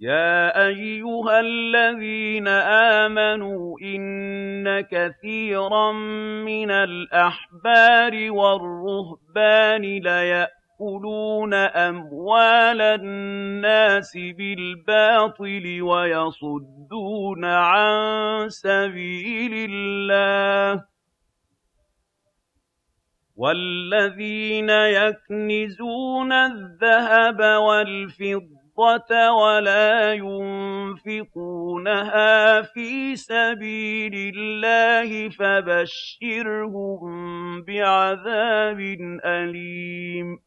يَا أَيُّهَا الَّذِينَ آمَنُوا إِنَّ كَثِيرًا مِّنَ الْأَحْبَارِ وَالرُّهْبَانِ لَيَأْكُلُونَ أَمْوَالَ النَّاسِ بِالْبَاطِلِ وَيَصُدُّونَ عَن سَبِيلِ اللَّهِ ۗ وَالَّذِينَ يَكْنِزُونَ الذَّهَبَ وَالْفِضَّةَ وَلَا يُنفِقُونَهَا فِي سَبِيلِ اللَّهِ فَبَشِّرْهُم بِعَذَابٍ أَلِيمٍ